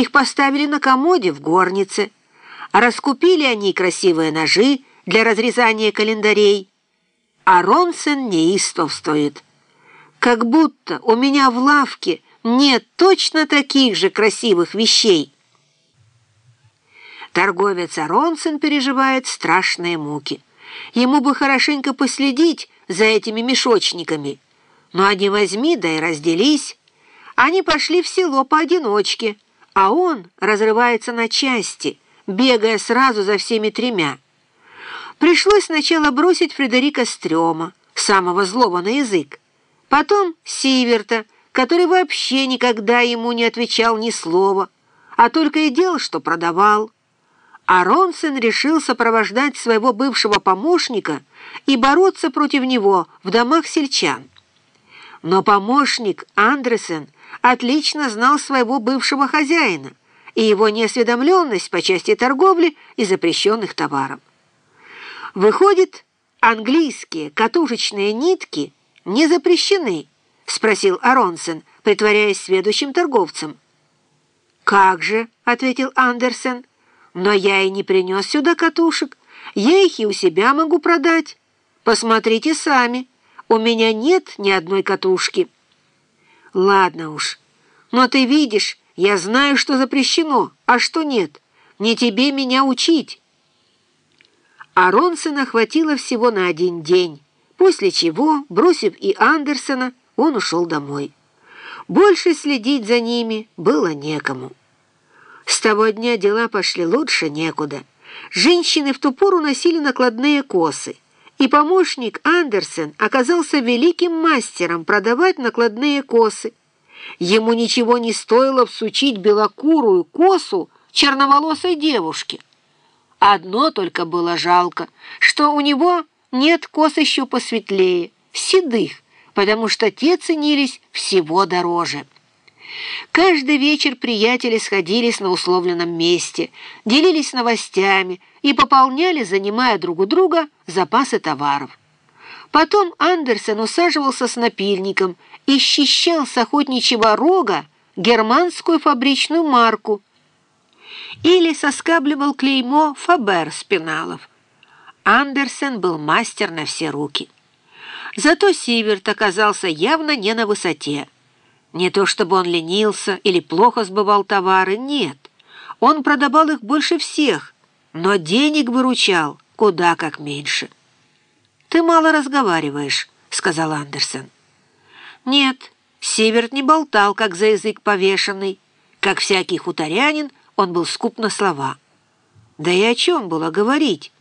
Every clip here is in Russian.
Их поставили на комоде в горнице. Раскупили они красивые ножи для разрезания календарей. А Ронсен неистовствует. Как будто у меня в лавке нет точно таких же красивых вещей. Торговец Аронсен переживает страшные муки. Ему бы хорошенько последить за этими мешочниками. Но они возьми, да и разделись. Они пошли в село поодиночке, а он разрывается на части, бегая сразу за всеми тремя. Пришлось сначала бросить Фредерика Стрёма, самого злого на язык, потом Сиверта, который вообще никогда ему не отвечал ни слова, а только и делал, что продавал. А Ронсен решил сопровождать своего бывшего помощника и бороться против него в домах сельчан. Но помощник Андресен отлично знал своего бывшего хозяина и его неосведомленность по части торговли и запрещенных товаров. Выходит, английские катушечные нитки не запрещены, спросил Аронсен, притворяясь сведущим торговцем. «Как же», — ответил Андерсен, — но я и не принес сюда катушек. Я их и у себя могу продать. Посмотрите сами. У меня нет ни одной катушки. Ладно уж. Но ты видишь, я знаю, что запрещено, а что нет. Не тебе меня учить. А Ронсона хватило всего на один день, после чего, бросив и Андерсона, он ушел домой. Больше следить за ними было некому. С того дня дела пошли лучше некуда. Женщины в ту пору носили накладные косы, и помощник Андерсен оказался великим мастером продавать накладные косы. Ему ничего не стоило всучить белокурую косу черноволосой девушке. Одно только было жалко, что у него нет кос еще посветлее, седых, потому что те ценились всего дороже. Каждый вечер приятели сходились на условленном месте, делились новостями и пополняли, занимая друг у друга, запасы товаров. Потом Андерсен усаживался с напильником и счищал с охотничьего рога германскую фабричную марку или соскабливал клеймо Фабер с пеналов. Андерсен был мастер на все руки. Зато Сиверт оказался явно не на высоте. Не то чтобы он ленился или плохо сбывал товары, нет. Он продавал их больше всех, но денег выручал куда как меньше. «Ты мало разговариваешь», — сказал Андерсон. «Нет, Северт не болтал, как за язык повешенный. Как всякий хуторянин, он был скуп на слова. Да и о чем было говорить?»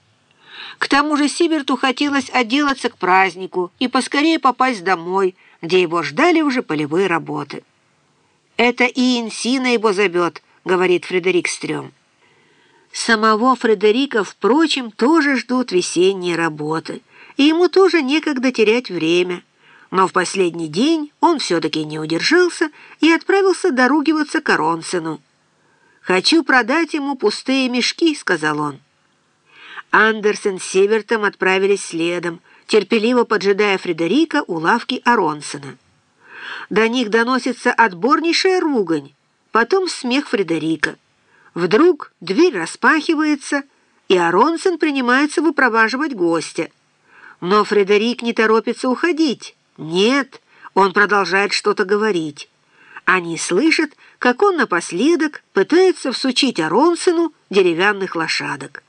К тому же Сиберту хотелось отделаться к празднику и поскорее попасть домой, где его ждали уже полевые работы. «Это и Инсина его зовет», — говорит Фредерик Стрём. Самого Фредерика, впрочем, тоже ждут весенние работы, и ему тоже некогда терять время. Но в последний день он все-таки не удержался и отправился доругиваться к Аронсену. «Хочу продать ему пустые мешки», — сказал он. Андерсен с Севертом отправились следом, терпеливо поджидая Фредерика у лавки Аронсона. До них доносится отборнейшая ругань, потом смех Фредерика. Вдруг дверь распахивается, и Аронсон принимается выпроваживать гостя. Но Фредерик не торопится уходить. Нет, он продолжает что-то говорить. Они слышат, как он напоследок пытается всучить Аронсону деревянных лошадок.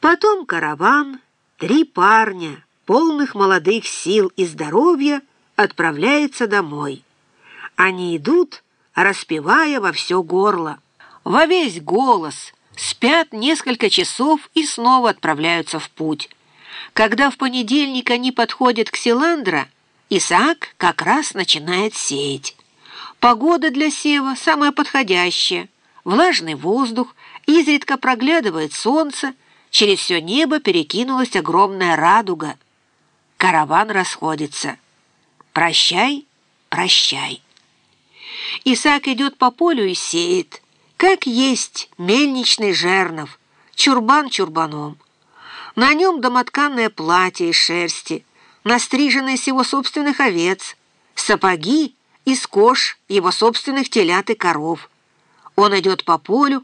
Потом караван, три парня, полных молодых сил и здоровья, отправляется домой. Они идут, распевая во все горло, во весь голос, спят несколько часов и снова отправляются в путь. Когда в понедельник они подходят к Силандра, Исаак как раз начинает сеять. Погода для сева самая подходящая. Влажный воздух, изредка проглядывает солнце, через все небо перекинулась огромная радуга — Караван расходится. Прощай, прощай. Исаак идет по полю и сеет, как есть мельничный жернов, чурбан чурбаном. На нем домотканное платье из шерсти, настриженное с его собственных овец, сапоги из кож его собственных телят и коров. Он идет по полю,